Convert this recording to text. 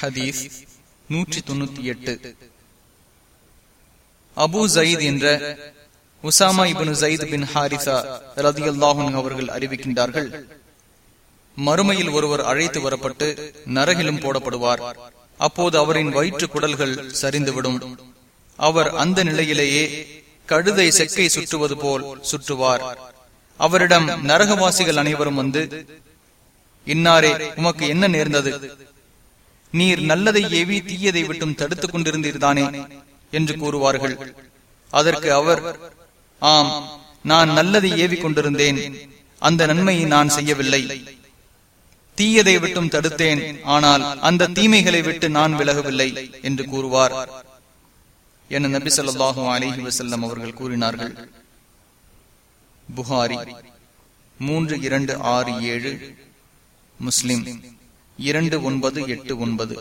ஹதீஸ் நூற்றி தொண்ணூத்தி எட்டு. அபு ஜயீத் என்ற Usama ibn Zaid bin Haritha ரதி அல்லாஹன் அவர்கள் அறிவிக்கின்றார்கள் மறுமையில் ஒருவர் அழைத்து வரப்பட்டு நரகிலும் போடப்படுவார். அப்போது அவரின் வயிற்று குடல்கள் சரிந்துவிடும். அவர் அந்த நிலையிலேயே கழுதை செக்கை சுற்றுவது போல் சுற்றுவார். அவரிடம் நரகவாசிகள் அனைவரும் வந்து இன்னாரே உமக்கு என்ன நேர்ந்தது? நீர் நல்லதை ஏவி தீயதை விட்டும் தடுத்துக் கொண்டிருந்தீர்தானே என்று கூறுவார்கள். அதற்கு அவர் ஆம் நான் நல்லதை ஏவி கொண்டிருந்தேன். அந்த நன்மையை நான் செய்யவில்லை. தீயதை விட்டும் தடுத்தேன். ஆனால் அந்த தீமைகளை விட்டு நான் விலகவில்லை என்று கூறுவார். என நபி சொல்லாஹு அலிஹி வசல்லம் அவர்கள் கூறினார்கள். புகாரி மூன்று இரண்டு ஆறு ஏழு முஸ்லிம் இரண்டு ஒன்பது எட்டு ஒன்பது.